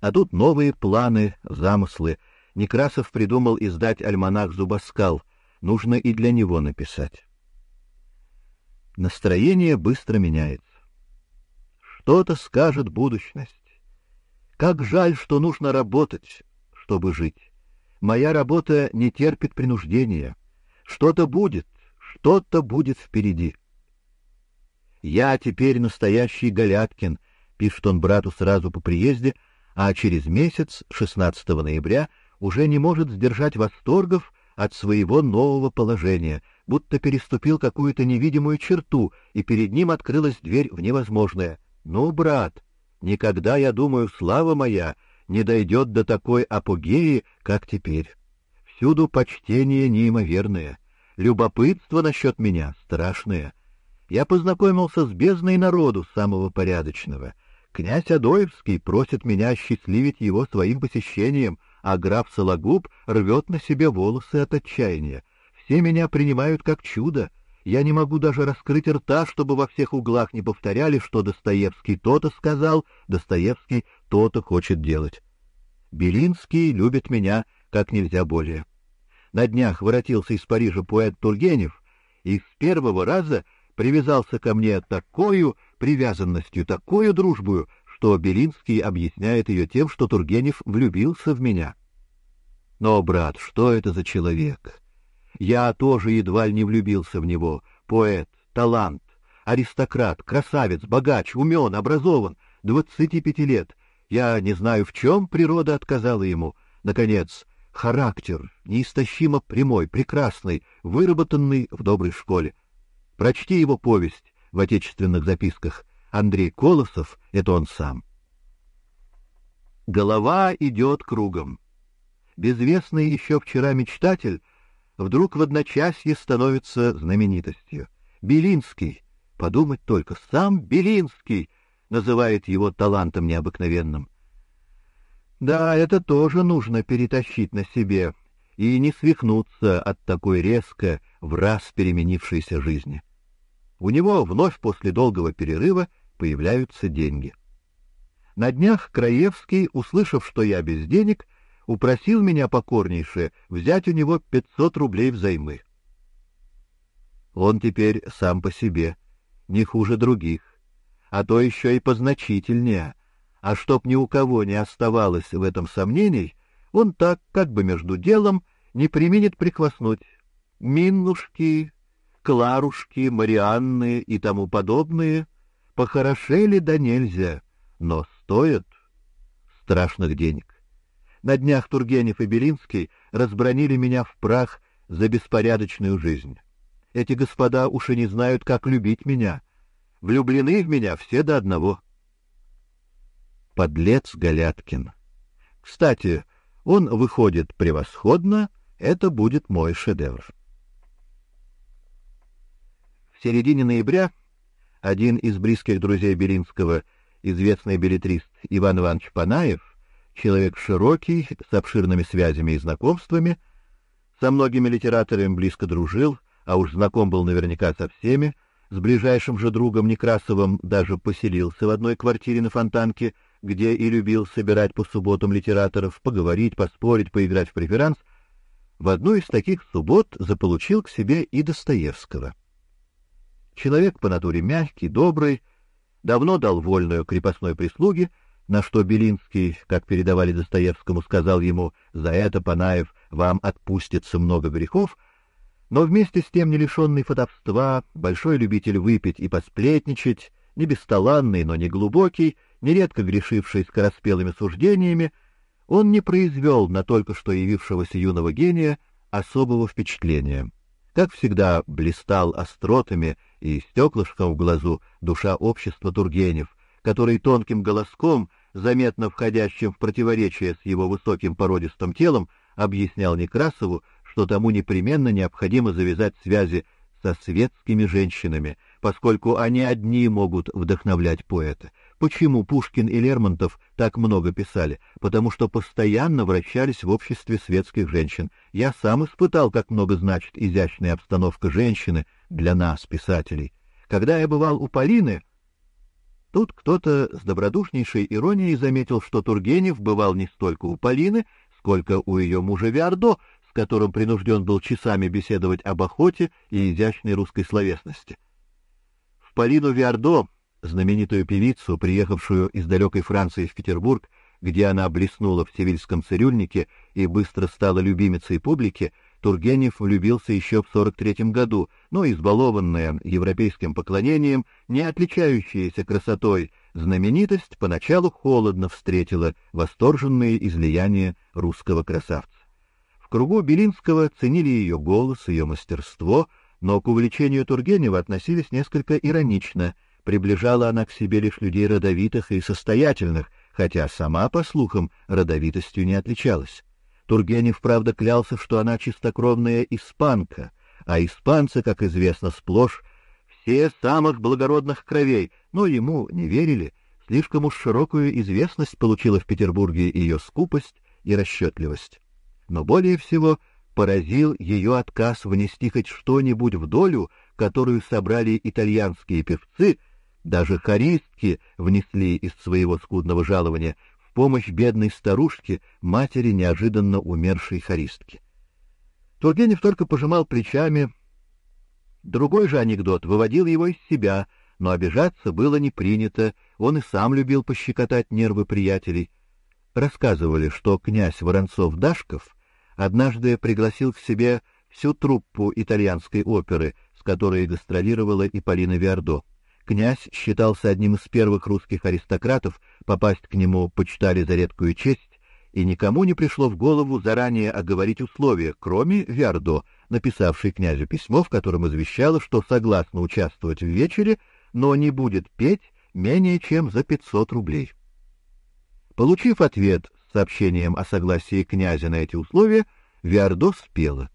А тут новые планы, замыслы. Некрасов придумал издать альманах «Зубоскал». Нужно и для него написать. Настроение быстро меняется. Что-то скажет будущность. Как жаль, что нужно работать, чтобы жить. Моя работа не терпит принуждения. Что-то будет, что-то будет впереди. Я теперь настоящий Галяткин, пишет он брату сразу по приезде, а через месяц, 16 ноября, уже не может сдержать восторгов от своего нового положения, будто переступил какую-то невидимую черту, и перед ним открылась дверь в невозможное. Ну, брат, никогда, я думаю, слава моя не дойдет до такой апогеи, как теперь. Всюду почтение неимоверное, любопытство насчет меня страшное. Я познакомился с бездной народу самого порядочного. Князь Адоевский просит меня осчастливить его своим посещением, а граф Сологуб рвет на себе волосы от отчаяния. Все меня принимают как чудо. Я не могу даже раскрыть рта, чтобы во всех углах не повторяли, что Достоевский то-то сказал, Достоевский то-то хочет делать. Белинский любит меня как нельзя более. На днях воротился из Парижа поэт Тургенев и с первого раза привязался ко мне такой привязанностью, такой дружбою, что Белинский объясняет ее тем, что Тургенев влюбился в меня. Но, брат, что это за человек? Я тоже едва ли не влюбился в него. Поэт, талант, аристократ, красавец, богач, умен, образован, двадцати пяти лет. Я не знаю, в чем природа отказала ему. Наконец, характер неистощимо прямой, прекрасный, выработанный в доброй школе. Прочти его повесть в отечественных записках. Андрей Колосов — это он сам. Голова идет кругом. Безвестный еще вчера мечтатель вдруг в одночасье становится знаменитостью. Белинский, подумать только, сам Белинский называет его талантом необыкновенным. Да, это тоже нужно перетащить на себе и не свихнуться от такой резко в раз переменившейся жизни. У него вновь после долгого перерыва появляются деньги. На днях Краевский, услышав, что я без денег, упросил меня покорнейше взять у него 500 рублей взаймы. Он теперь сам по себе, не хуже других, а то еще и позначительнее. А чтоб ни у кого не оставалось в этом сомнений, он так, как бы между делом, не применит прихвастнуть. Миннушки, Кларушки, Марианны и тому подобные похорошели да нельзя, но стоят страшных денег. На днях Тургенев и Белинский разбронили меня в прах за беспорядочную жизнь. Эти господа уж и не знают, как любить меня. Влюблены в меня все до одного. Подлец Галяткин. Кстати, он выходит превосходно, это будет мой шедевр. В середине ноября один из близких друзей Белинского, известный билетрист Иван Иванович Панаев, человек широкий, с обширными связями и знакомствами, со многими литераторами близко дружил, а уж знаком был наверняка со всеми, с ближайшим же другом Некрасовым даже поселился в одной квартире на Фонтанке, где и любил собирать по субботам литераторов, поговорить, поспорить, поиграть в преферанс. В одну из таких суббот заполучил к себе и Достоевского. Человек по натуре мягкий, добрый, давно дал вольную крепостной прислуге, на что Белинский, как передавали Достоевскому, сказал ему: "За это Панаев вам отпустится много грехов", но вместе с тем не лишенный фотовства, большой любитель выпить и посплетничать, не бесталанный, но не глубокий, нередко грешивший скороспелыми суждениями, он не произвел на только что явившегося юного гения особого впечатления. Как всегда, блистал остротами и стеклышком в глазу душа общества Тургенев, который тонким голоском заметно входящим в противоречие с его высоким породистым телом, объяснял Некрасову, что тому непременно необходимо завязать связи со светскими женщинами, поскольку они одни могут вдохновлять поэта. Почему Пушкин и Лермонтов так много писали? Потому что постоянно вращались в обществе светских женщин. Я сам испытал, как много значит изящная обстановка женщины для нас, писателей. Когда я бывал у Полины, Тут кто-то с добродушнейшей иронией заметил, что Тургенев бывал не столько у Полины, сколько у ее мужа Виардо, с которым принужден был часами беседовать об охоте и изящной русской словесности. В Полину Виардо, знаменитую певицу, приехавшую из далекой Франции в Петербург, где она блеснула в севильском цирюльнике и быстро стала любимицей публики, Тургенев влюбился еще в 43 году, но избалованная европейским поклонением, не отличающаяся красотой, знаменитость поначалу холодно встретила восторженные излияния русского красавца. В кругу Белинского ценили ее голос, ее мастерство, но к увлечению Тургенева относились несколько иронично. Приближала она к себе лишь людей родовитых и состоятельных, хотя сама, по слухам, родовитостью не отличалась. Тургенев, правда, клялся, что она чистокровная испанка, а испанцы, как известно, сплошь все самых благородных кровей, но ему не верили. Слишком уж широкую известность получила в Петербурге ее скупость и расчетливость. Но более всего поразил ее отказ внести хоть что-нибудь в долю, которую собрали итальянские певцы, даже хористки внесли из своего скудного жалования помощь бедной старушке, матери неожиданно умершей хористки. Тургенев только пожимал плечами. Другой же анекдот выводил его из себя, но обижаться было не принято, он и сам любил пощекотать нервы приятелей. Рассказывали, что князь Воронцов-Дашков однажды пригласил к себе всю труппу итальянской оперы, с которой гастролировала и Полина Виардо. Князь считался одним из первых русских аристократов, попасть к нему почитали за редкую честь, и никому не пришло в голову заранее оговорить условия, кроме Виардо, написавшей князю письмо, в котором извещала, что согласна участвовать в вечере, но не будет петь менее чем за 500 рублей. Получив ответ с сообщением о согласии князя на эти условия, Виардо спела.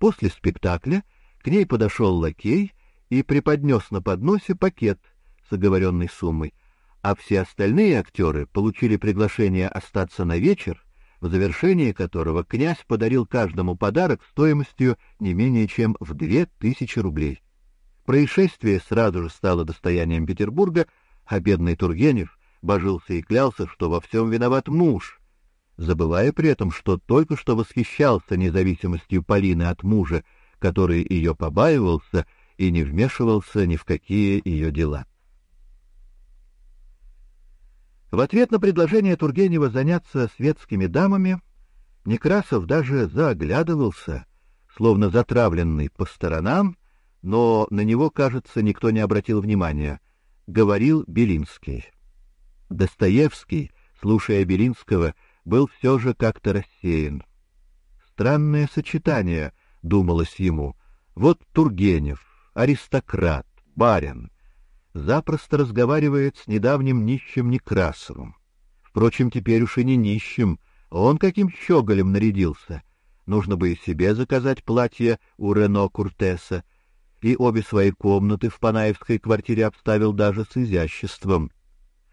После спектакля к ней подошел лакей и преподнес на подносе пакет с оговоренной суммой, а все остальные актеры получили приглашение остаться на вечер, в завершении которого князь подарил каждому подарок стоимостью не менее чем в две тысячи рублей. Происшествие сразу же стало достоянием Петербурга, а бедный Тургенев божился и клялся, что во всем виноват муж, забывая при этом, что только что восхищался независимостью Полины от мужа, который ее побаивался и не вмешивался ни в какие ее дела. В ответ на предложение Тургенева заняться светскими дамами Некрасов даже заоглядывался, словно затравленный по сторонам, но на него, кажется, никто не обратил внимания. Говорил Белинский. Достоевский, слушая Белинского, был все же как-то рассеян. Странное сочетание, думалось ему. Вот Тургенев, аристократ, барин, запросто разговаривает с недавним нищим Некрасовым. Впрочем, теперь уж и не нищим, он каким щеголем нарядился. Нужно бы и себе заказать платье у Рено Куртеса, и обе свои комнаты в Панаевской квартире обставил даже с изяществом.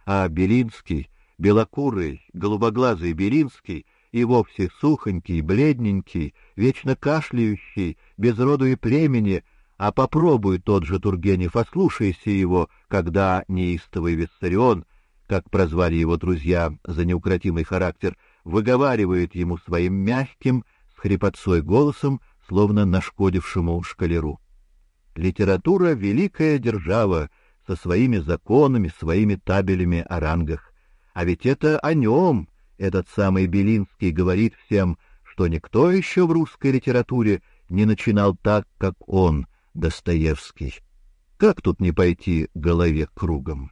А Белинский, белокурый, голубоглазый Белинский, и вовсе сухонький, бледненький, вечно кашляющий, без роду и племени, а попробуй тот же Тургенев, ослушайся его, когда неистовый Виссарион, как прозвали его друзья за неукротимый характер, выговаривает ему своим мягким, с хрипотцой голосом, словно нашкодившему шкалеру. Литература — великая держава, со своими законами, своими табелями о рангах. А ведь это о нем этот самый Белинский говорит всем, что никто еще в русской литературе не начинал так, как он — Достоевский. Как тут не пойти голове кругом?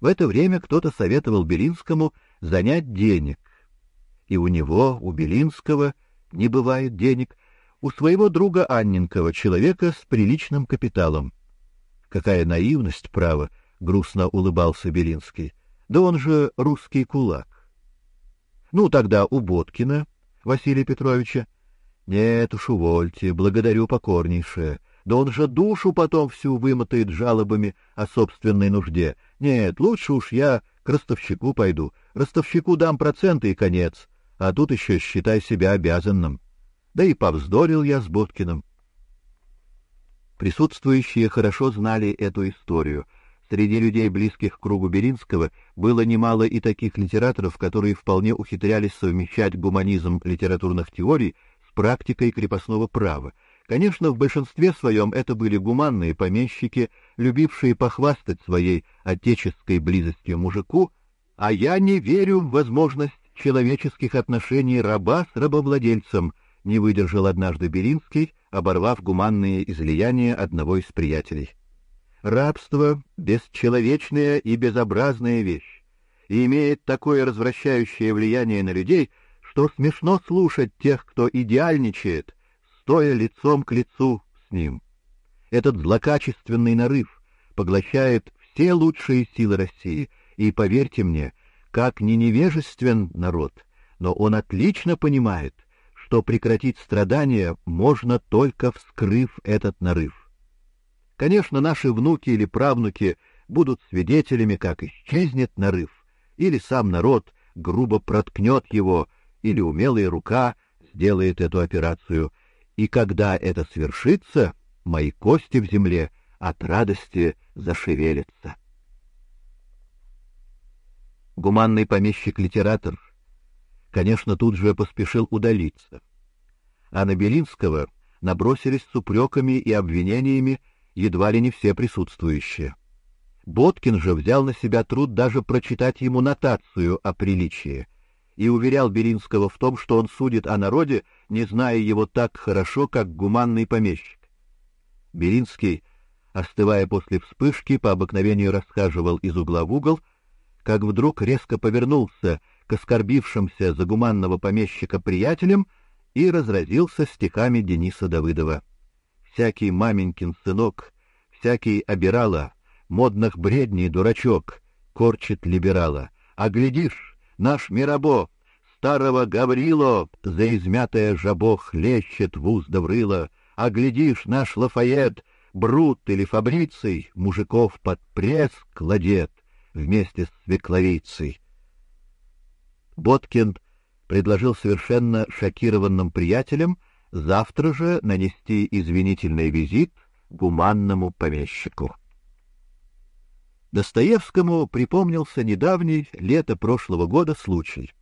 В это время кто-то советовал Белинскому занять денег. И у него, у Белинского, не бывает денег, у своего друга Анненкова, человека с приличным капиталом. Какая наивность, право, грустно улыбался Белинский. Да он же русский кулак. Ну тогда у Боткина Василия Петровича нет уж, увольте, благодарю покорнейшее. Да он же душу потом всю вымотает жалобами о собственной нужде. Нет, лучше уж я к ростовщику пойду. Ростовщику дам проценты и конец. А тут еще считай себя обязанным. Да и повздорил я с Боткиным. Присутствующие хорошо знали эту историю. Среди людей, близких к кругу Беринского, было немало и таких литераторов, которые вполне ухитрялись совмещать гуманизм литературных теорий практикой крепостного права. Конечно, в большинстве своем это были гуманные помещики, любившие похвастать своей отеческой близостью мужику, а я не верю в возможность человеческих отношений раба с рабовладельцем, не выдержал однажды Беринский, оборвав гуманные излияния одного из приятелей. Рабство — бесчеловечная и безобразная вещь, и имеет такое развращающее влияние на людей, что смешно слушать тех, кто идеальничает, стоя лицом к лицу с ним. Этот злокачественный нарыв поглощает все лучшие силы России, и, поверьте мне, как не невежествен народ, но он отлично понимает, что прекратить страдания можно только вскрыв этот нарыв. Конечно, наши внуки или правнуки будут свидетелями, как исчезнет нарыв, или сам народ грубо проткнет его, или умелая рука сделает эту операцию, и когда это свершится, мои кости в земле от радости зашевелятся. Гуманный помещик-литератор, конечно, тут же поспешил удалиться. А на Белинского набросились с упреками и обвинениями едва ли не все присутствующие. Боткин же взял на себя труд даже прочитать ему нотацию о приличии и уверял Белинского в том, что он судит о народе, не зная его так хорошо, как гуманный помещик. Белинский, остывая после вспышки, по обыкновению расхаживал из угла в угол, как вдруг резко повернулся к оскорбившимся за гуманного помещика приятелям и разразился стихами Дениса Давыдова всякий маменькин сынок, всякий обирала, модных бредней дурачок, корчит либерала. А глядишь, наш Мирабо, старого Гаврило, за измятое жабо хлещет в узда врыло, а глядишь, наш Лафайет, Брут или Фабриций, мужиков под пресс кладет вместе с свекловицей. Боткин предложил совершенно шокированным приятелям завтра же нанести извинительный визит гуманному помещику. Достоевскому припомнился недавний, лето прошлого года, случай.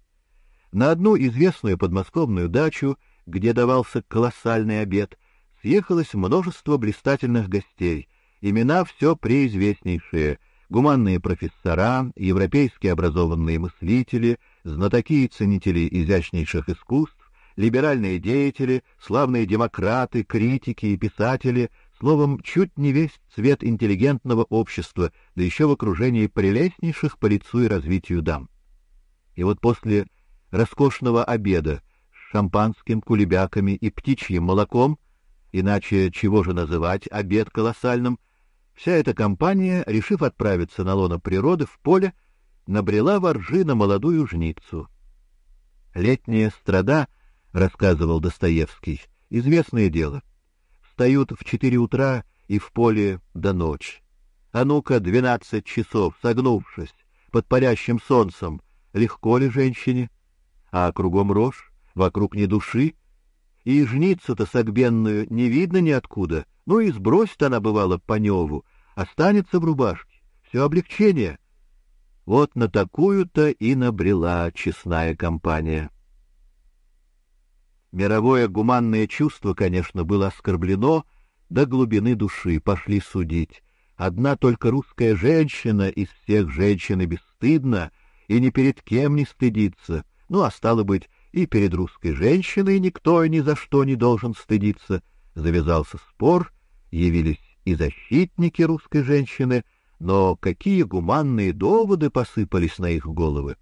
На одну известную подмосковную дачу, где давался колоссальный обед, съехалось множество блистательных гостей, имена все преизвестнейшие, гуманные профессора, европейские образованные мыслители, знатоки и ценители изящнейших искусств, либеральные деятели, славные демократы, критики и писатели, словом, чуть не весь цвет интеллигентного общества, да еще в окружении прелестнейших по лицу и развитию дам. И вот после роскошного обеда с шампанским, кулебяками и птичьим молоком, иначе чего же называть обед колоссальным, вся эта компания, решив отправиться на лоно природы в поле, набрела воржи на молодую жницу. Летняя страда рассказывал Достоевский. Известное дело. Встают в четыре утра и в поле до ночи. А ну-ка, двенадцать часов, согнувшись, под парящим солнцем, легко ли женщине? А кругом рожь, вокруг ни души, и жницу-то согбенную не видно ниоткуда, ну и сбросит она, бывало, по неву, останется в рубашке. Все облегчение. Вот на такую-то и набрела честная компания. Мировое гуманное чувство, конечно, было оскорблено до глубины души, пошли судить. Одна только русская женщина из всех женщин и бесстыдна, и ни перед кем не стыдится. Ну, а стало быть, и перед русской женщиной никто и ни за что не должен стыдиться. Завязался спор, явились и защитники русской женщины, но какие гуманные доводы посыпались на их головы!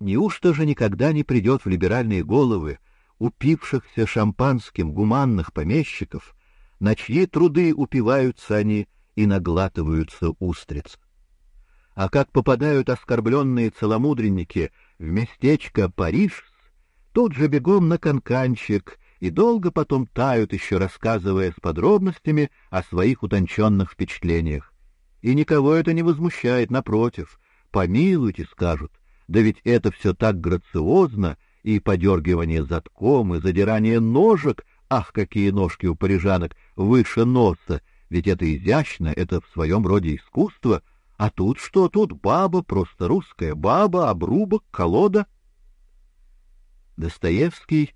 Неужто же никогда не придет в либеральные головы упившихся шампанским гуманных помещиков, на чьи труды упиваются они и наглатываются устриц? А как попадают оскорбленные целомудренники в местечко Париж, тут же бегом на канканчик и долго потом тают еще рассказывая с подробностями о своих утонченных впечатлениях. И никого это не возмущает, напротив, помилуйте, скажут, да ведь это все так грациозно, и подергивание задком, и задирание ножек, ах, какие ножки у парижанок, выше носа, ведь это изящно, это в своем роде искусство, а тут что? Тут баба, просто русская баба, обрубок, колода. Достоевский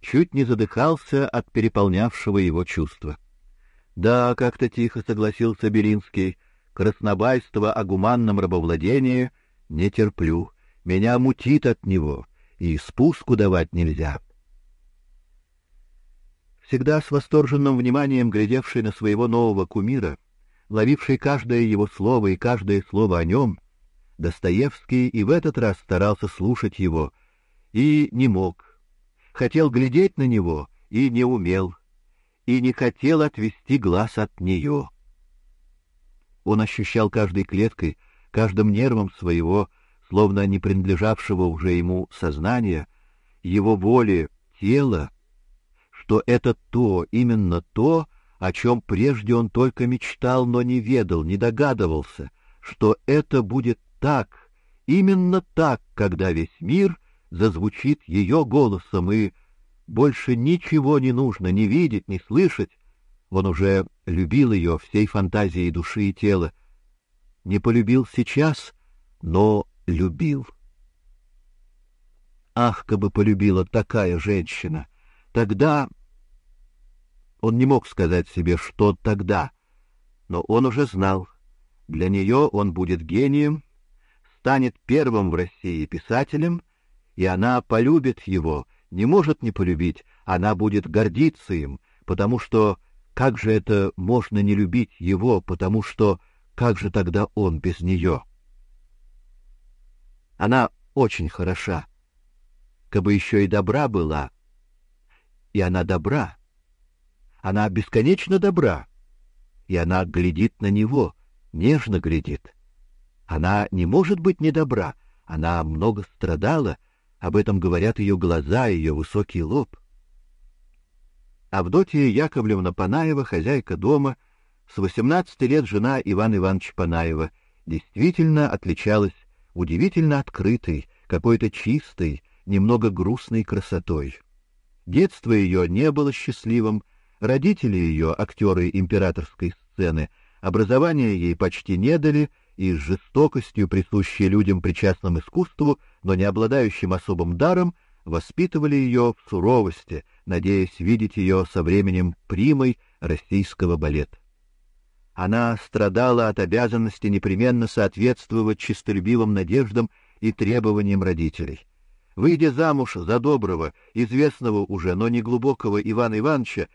чуть не задыхался от переполнявшего его чувства. Да, как-то тихо согласился Белинский, краснобайство о гуманном рабовладении не терплю, меня мутит от него, и спуску давать нельзя. Всегда с восторженным вниманием глядевший на своего нового кумира, ловивший каждое его слово и каждое слово о нем, Достоевский и в этот раз старался слушать его и не мог, хотел глядеть на него и не умел, и не хотел отвести глаз от нее. Он ощущал каждой клеткой, каждым нервом своего, словно не принадлежавшего уже ему сознания, его воли, тела, что это то, именно то, о чем прежде он только мечтал, но не ведал, не догадывался, что это будет так, именно так, когда весь мир зазвучит ее голосом и больше ничего не нужно ни видеть, ни слышать. Он уже любил ее всей фантазией души и тела. Не полюбил сейчас, но любил. Ах, как бы полюбила такая женщина! Тогда он не мог сказать себе, что тогда, но он уже знал. Для нее он будет гением, станет первым в России писателем, и она полюбит его — не может не полюбить, она будет гордиться им, потому что как же это можно не любить его, потому что как же тогда он без нее? Она очень хороша, кабы еще и добра была, и она добра, она бесконечно добра, и она глядит на него, нежно глядит. Она не может быть недобра, она много страдала, об этом говорят ее глаза, ее высокий лоб. Авдотья Яковлевна Панаева, хозяйка дома, с 18 лет жена Ивана Ивановича Панаева, действительно отличалась удивительно открытой, какой-то чистой, немного грустной красотой. Детство ее не было счастливым, родители ее, актеры императорской сцены, образование ей почти не дали, и с жестокостью, присущей людям причастным искусству, но не обладающим особым даром, воспитывали ее в суровости, надеясь видеть ее со временем примой российского балета. Она страдала от обязанности непременно соответствовать честолюбивым надеждам и требованиям родителей. Выйдя замуж за доброго, известного уже, но не глубокого Ивана Ивановича,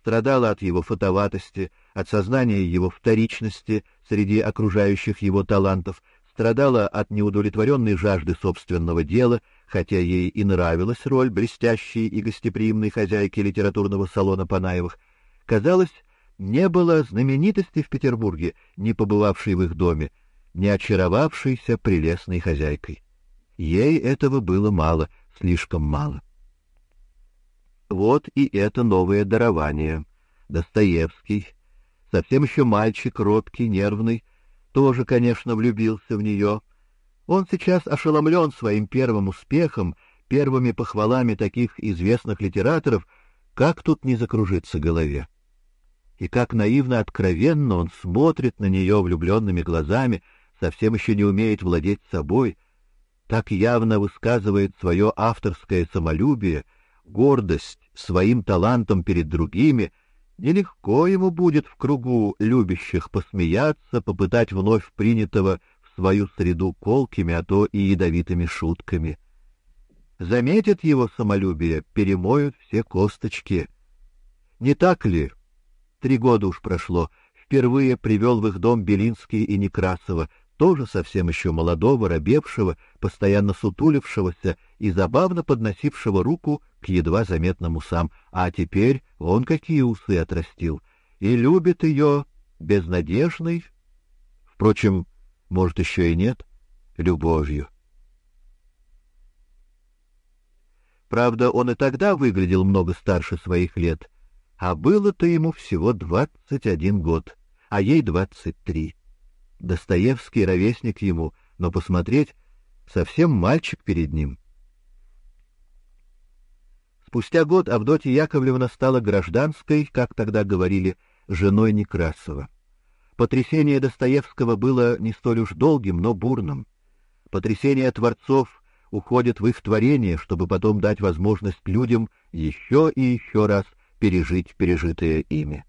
страдала от его фотоватости, от сознания его вторичности среди окружающих его талантов, страдала от неудовлетворенной жажды собственного дела, хотя ей и нравилась роль блестящей и гостеприимной хозяйки литературного салона Панаевых. Казалось, не было знаменитости в Петербурге, не побывавшей в их доме, не очаровавшейся прелестной хозяйкой. Ей этого было мало, слишком мало. Вот и это новое дарование. Достоевский, совсем еще мальчик, робкий, нервный, тоже, конечно, влюбился в нее. Он сейчас ошеломлен своим первым успехом, первыми похвалами таких известных литераторов, как тут не закружиться голове. И как наивно откровенно он смотрит на нее влюбленными глазами, совсем еще не умеет владеть собой, так явно высказывает свое авторское самолюбие — гордость своим талантом перед другими, нелегко ему будет в кругу любящих посмеяться, попытать вновь принятого в свою среду колкими, а то и ядовитыми шутками. Заметят его самолюбие, перемоют все косточки. Не так ли? Три года уж прошло, впервые привел в их дом Белинский и Некрасова, тоже совсем еще молодого, робевшего, постоянно сутулившегося и забавно подносившего руку к едва заметным усам, а теперь он какие усы отрастил, и любит ее безнадежной, впрочем, может, еще и нет, любовью. Правда, он и тогда выглядел много старше своих лет, а было-то ему всего двадцать один год, а ей двадцать три. Достоевский ровесник ему, но посмотреть совсем мальчик перед ним. Спустя год Авдотья Яковлевна стала гражданской, как тогда говорили, женой Некрасова. Потрясение Достоевского было не столь уж долгим, но бурным. Потрясение творцов уходит в их творение, чтобы потом дать возможность людям еще и еще раз пережить пережитое ими.